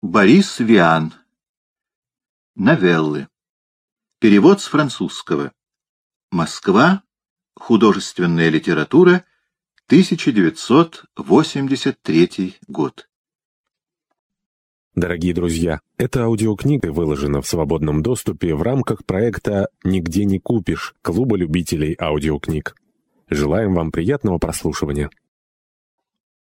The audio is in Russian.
Борис Виан. Новеллы. Перевод с французского. Москва. Художественная литература. 1983 год. Дорогие друзья, эта аудиокнига выложена в свободном доступе в рамках проекта «Нигде не купишь» Клуба любителей аудиокниг. Желаем вам приятного прослушивания.